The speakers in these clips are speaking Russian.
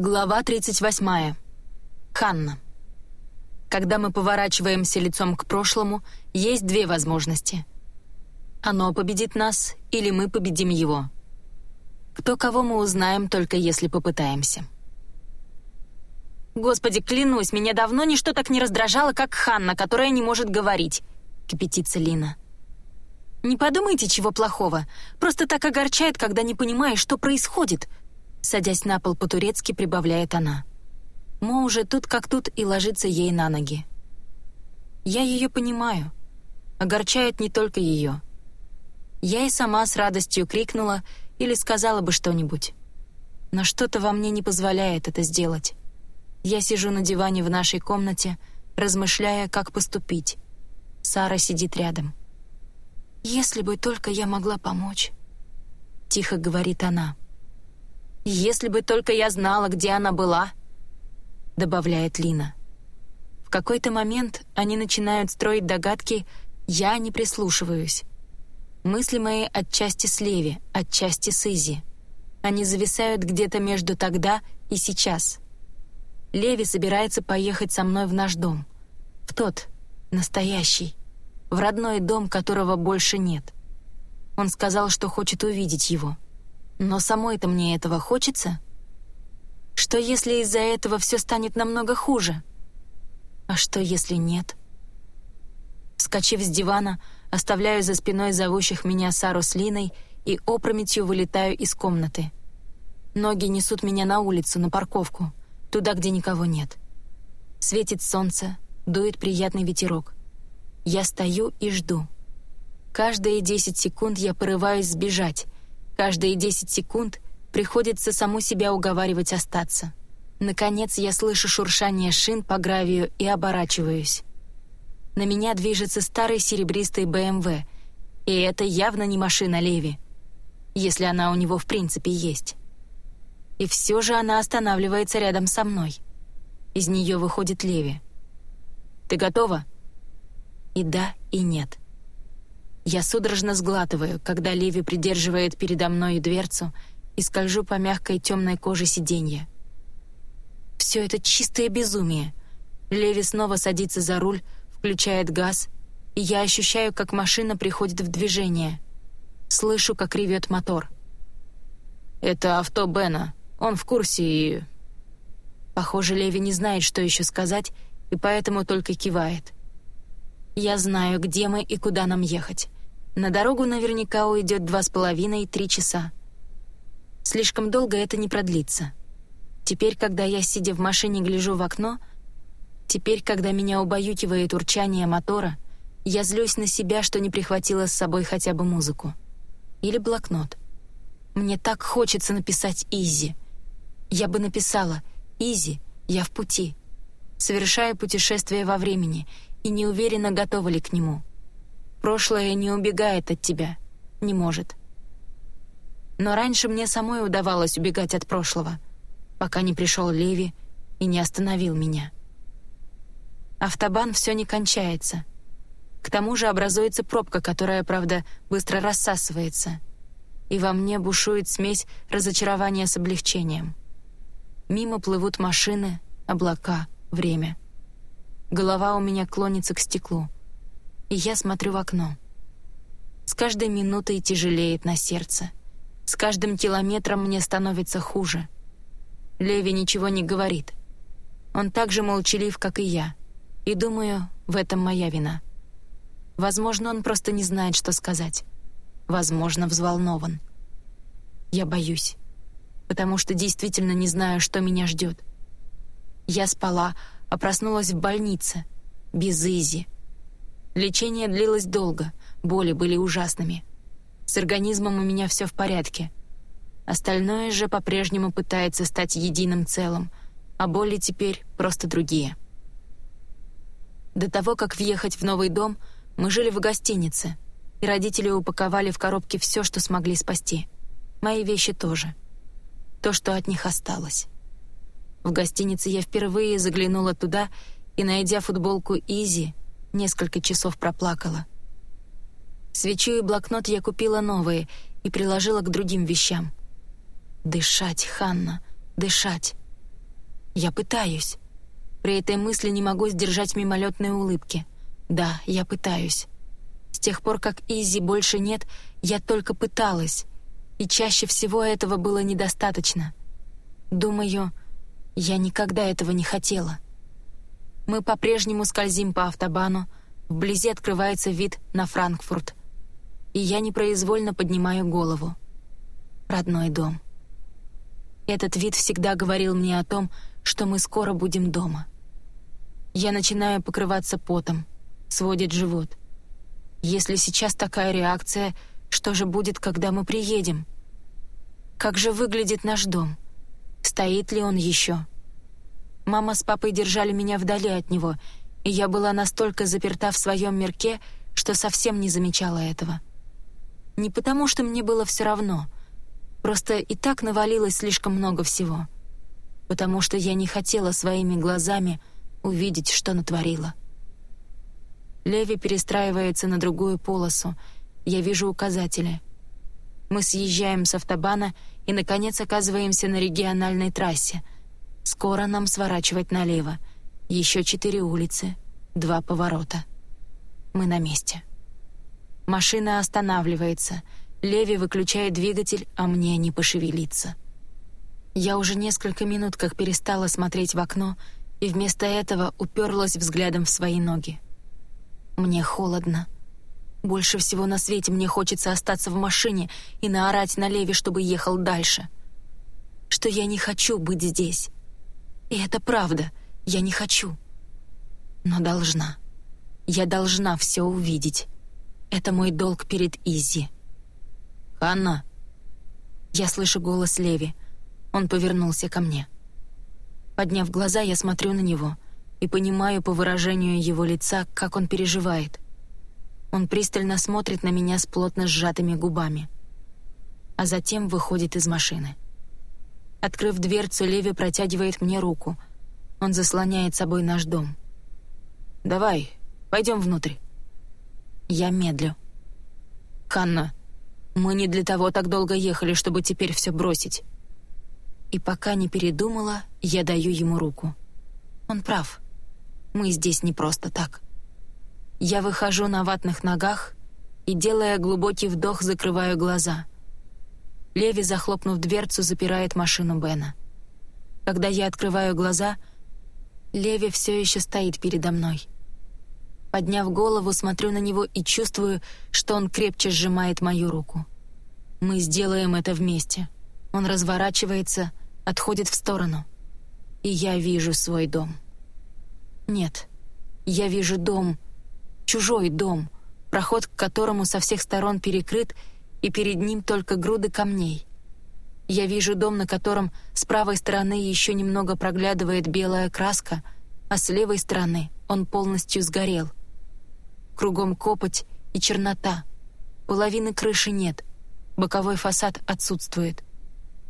Глава 38. Ханна. Когда мы поворачиваемся лицом к прошлому, есть две возможности. Оно победит нас, или мы победим его. Кто кого мы узнаем, только если попытаемся. «Господи, клянусь, меня давно ничто так не раздражало, как Ханна, которая не может говорить», — кипятится Лина. «Не подумайте, чего плохого. Просто так огорчает, когда не понимаешь, что происходит», Садясь на пол по-турецки, прибавляет она. Мо уже тут как тут и ложится ей на ноги. Я ее понимаю. Огорчает не только ее. Я и сама с радостью крикнула или сказала бы что-нибудь. Но что-то во мне не позволяет это сделать. Я сижу на диване в нашей комнате, размышляя, как поступить. Сара сидит рядом. «Если бы только я могла помочь», — тихо говорит она. «Если бы только я знала, где она была», — добавляет Лина. В какой-то момент они начинают строить догадки, я не прислушиваюсь. Мысли мои отчасти с Леви, отчасти с Изи. Они зависают где-то между тогда и сейчас. Леви собирается поехать со мной в наш дом. В тот, настоящий. В родной дом, которого больше нет. Он сказал, что хочет увидеть его. Но самой-то мне этого хочется. Что если из-за этого все станет намного хуже? А что если нет? Вскочив с дивана, оставляю за спиной зовущих меня Сару с Линой и опрометью вылетаю из комнаты. Ноги несут меня на улицу, на парковку, туда, где никого нет. Светит солнце, дует приятный ветерок. Я стою и жду. Каждые десять секунд я порываюсь сбежать, Каждые 10 секунд приходится саму себя уговаривать остаться. Наконец я слышу шуршание шин по гравию и оборачиваюсь. На меня движется старый серебристый БМВ, и это явно не машина Леви, если она у него в принципе есть. И все же она останавливается рядом со мной. Из нее выходит Леви. «Ты готова?» И да, и нет. Я судорожно сглатываю, когда Ливи придерживает передо мной дверцу и скольжу по мягкой темной коже сиденья. Все это чистое безумие. Леви снова садится за руль, включает газ, и я ощущаю, как машина приходит в движение. Слышу, как ревет мотор. «Это авто Бена. Он в курсе и...» Похоже, Леви не знает, что еще сказать, и поэтому только кивает. Я знаю, где мы и куда нам ехать. На дорогу наверняка уйдет два с половиной-три часа. Слишком долго это не продлится. Теперь, когда я, сидя в машине, гляжу в окно, теперь, когда меня убаюкивает урчание мотора, я злюсь на себя, что не прихватила с собой хотя бы музыку. Или блокнот. Мне так хочется написать «Изи». Я бы написала «Изи, я в пути». Совершаю путешествие во времени и не уверена, готова ли к нему. Прошлое не убегает от тебя. Не может. Но раньше мне самой удавалось убегать от прошлого, пока не пришел Леви и не остановил меня. Автобан все не кончается. К тому же образуется пробка, которая, правда, быстро рассасывается. И во мне бушует смесь разочарования с облегчением. Мимо плывут машины, облака, время. Голова у меня клонится к стеклу — и я смотрю в окно. С каждой минутой тяжелеет на сердце. С каждым километром мне становится хуже. Леви ничего не говорит. Он так же молчалив, как и я. И думаю, в этом моя вина. Возможно, он просто не знает, что сказать. Возможно, взволнован. Я боюсь, потому что действительно не знаю, что меня ждет. Я спала, а проснулась в больнице, без Изи, Лечение длилось долго, боли были ужасными. С организмом у меня все в порядке. Остальное же по-прежнему пытается стать единым целым, а боли теперь просто другие. До того, как въехать в новый дом, мы жили в гостинице, и родители упаковали в коробки все, что смогли спасти. Мои вещи тоже. То, что от них осталось. В гостинице я впервые заглянула туда и, найдя футболку «Изи», Несколько часов проплакала. Свечу и блокнот я купила новые и приложила к другим вещам. Дышать, Ханна, дышать. Я пытаюсь. При этой мысли не могу сдержать мимолетные улыбки. Да, я пытаюсь. С тех пор, как Изи больше нет, я только пыталась. И чаще всего этого было недостаточно. Думаю, я никогда этого не хотела. Мы по-прежнему скользим по автобану, вблизи открывается вид на Франкфурт. И я непроизвольно поднимаю голову. Родной дом. Этот вид всегда говорил мне о том, что мы скоро будем дома. Я начинаю покрываться потом, сводит живот. Если сейчас такая реакция, что же будет, когда мы приедем? Как же выглядит наш дом? Стоит ли он еще? Мама с папой держали меня вдали от него, и я была настолько заперта в своем мирке, что совсем не замечала этого. Не потому, что мне было все равно — Просто и так навалилось слишком много всего. Потому что я не хотела своими глазами увидеть, что натворила. Леви перестраивается на другую полосу. Я вижу указатели. Мы съезжаем с автобана и, наконец, оказываемся на региональной трассе. Скоро нам сворачивать налево. Еще четыре улицы, два поворота. Мы на месте. Машина останавливается — Леви выключает двигатель, а мне не пошевелиться. Я уже несколько минут как перестала смотреть в окно и вместо этого уперлась взглядом в свои ноги. Мне холодно. Больше всего на свете мне хочется остаться в машине и наорать на Леви, чтобы ехал дальше. Что я не хочу быть здесь. И это правда, я не хочу. Но должна. Я должна все увидеть. Это мой долг перед Изи. «Ханна!» Я слышу голос Леви. Он повернулся ко мне. Подняв глаза, я смотрю на него и понимаю по выражению его лица, как он переживает. Он пристально смотрит на меня с плотно сжатыми губами. А затем выходит из машины. Открыв дверцу, Леви протягивает мне руку. Он заслоняет собой наш дом. «Давай, пойдем внутрь». Я медлю. «Ханна, мы не для того так долго ехали, чтобы теперь все бросить. И пока не передумала, я даю ему руку. Он прав. Мы здесь не просто так. Я выхожу на ватных ногах и, делая глубокий вдох, закрываю глаза. Леви, захлопнув дверцу, запирает машину Бена. Когда я открываю глаза, Леви все еще стоит передо мной. Подняв голову, смотрю на него и чувствую, что он крепче сжимает мою руку. Мы сделаем это вместе. Он разворачивается, отходит в сторону. И я вижу свой дом. Нет, я вижу дом, чужой дом, проход к которому со всех сторон перекрыт, и перед ним только груды камней. Я вижу дом, на котором с правой стороны еще немного проглядывает белая краска, а с левой стороны он полностью сгорел. Кругом копоть и чернота. Половины крыши нет. Боковой фасад отсутствует.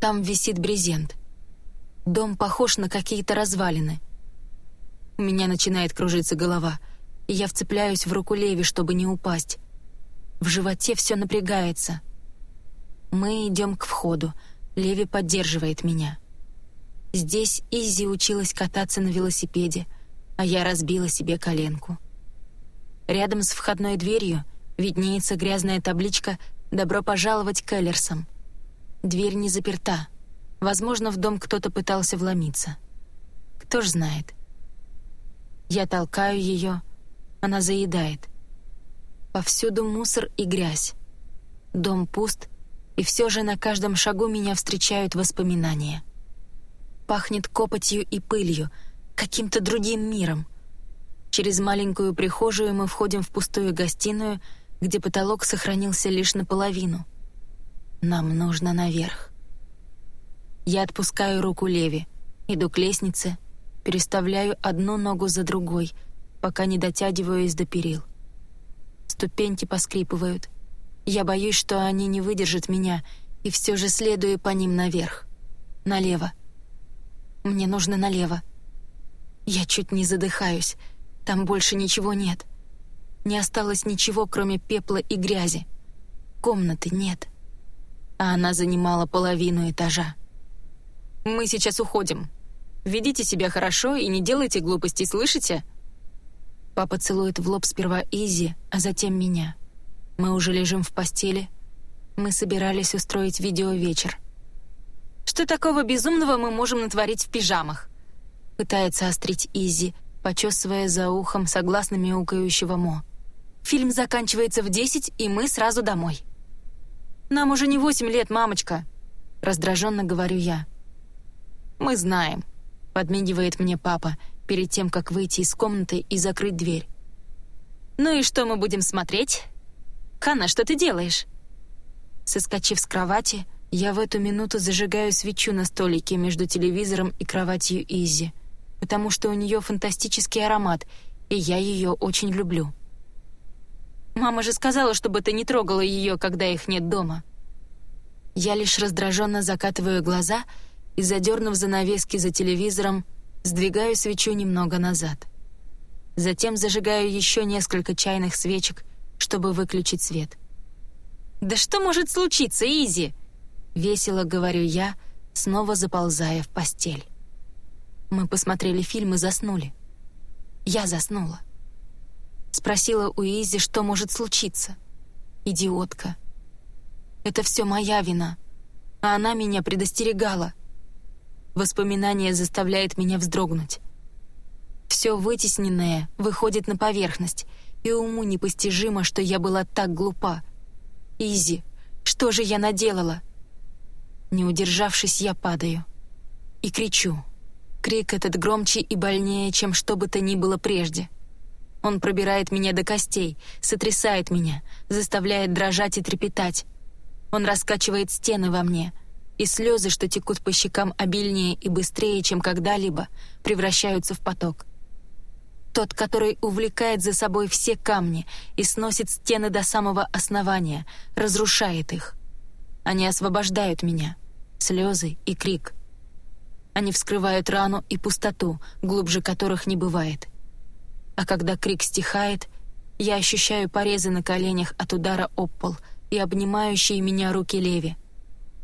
Там висит брезент. Дом похож на какие-то развалины. У меня начинает кружиться голова, и я вцепляюсь в руку Леви, чтобы не упасть. В животе все напрягается. Мы идем к входу. Леви поддерживает меня. Здесь Изи училась кататься на велосипеде, а я разбила себе коленку. Рядом с входной дверью виднеется грязная табличка «Добро пожаловать к Эллерсам». Дверь не заперта. Возможно, в дом кто-то пытался вломиться. Кто ж знает. Я толкаю ее, она заедает. Повсюду мусор и грязь. Дом пуст, и все же на каждом шагу меня встречают воспоминания. Пахнет копотью и пылью, каким-то другим миром — Через маленькую прихожую мы входим в пустую гостиную, где потолок сохранился лишь наполовину. Нам нужно наверх. Я отпускаю руку Леви, иду к лестнице, переставляю одну ногу за другой, пока не дотягиваюсь до перил. Ступеньки поскрипывают. Я боюсь, что они не выдержат меня, и все же следую по ним наверх. Налево. Мне нужно налево. Я чуть не задыхаюсь — там больше ничего нет. Не осталось ничего, кроме пепла и грязи. Комнаты нет. А она занимала половину этажа. «Мы сейчас уходим», — Ведите себя хорошо и не делайте глупостей, слышите?» Папа целует в лоб сперва Изи, а затем меня. Мы уже лежим в постели. Мы собирались устроить видеовечер. «Что такого безумного мы можем натворить в пижамах?» Пытается острить Изи, почесывая за ухом согласно мяукающего Мо. «Фильм заканчивается в десять, и мы сразу домой». «Нам уже не восемь лет, мамочка», — раздраженно говорю я. «Мы знаем», — подмигивает мне папа, перед тем, как выйти из комнаты и закрыть дверь. «Ну и что мы будем смотреть?» «Ханна, что ты делаешь?» Соскочив с кровати, я в эту минуту зажигаю свечу на столике между телевизором и кроватью Изи, потому что у нее фантастический аромат, и я ее очень люблю. «Мама же сказала, чтобы ты не трогала ее, когда их нет дома». Я лишь раздраженно закатываю глаза и, задернув занавески за телевизором, сдвигаю свечу немного назад. Затем зажигаю еще несколько чайных свечек, чтобы выключить свет. «Да что может случиться, Изи?» — весело говорю я, снова заползая в постель. Мы посмотрели фильм и заснули. Я заснула. Спросила у Изи, что может случиться. Идиотка. Это все моя вина, а она меня предостерегала. Воспоминание заставляет меня вздрогнуть. Все вытесненное выходит на поверхность, и уму непостижимо, что я была так глупа. Изи, что же я наделала? Не удержавшись, я падаю. И кричу. Крик этот громче и больнее, чем что бы то ни было прежде. Он пробирает меня до костей, сотрясает меня, заставляет дрожать и трепетать. Он раскачивает стены во мне — и слезы, что текут по щекам обильнее и быстрее, чем когда-либо, превращаются в поток. Тот, который увлекает за собой все камни и сносит стены до самого основания, разрушает их. Они освобождают меня. Слезы и крик. Они вскрывают рану и пустоту, глубже которых не бывает. А когда крик стихает, я ощущаю порезы на коленях от удара об пол и обнимающие меня руки Леви —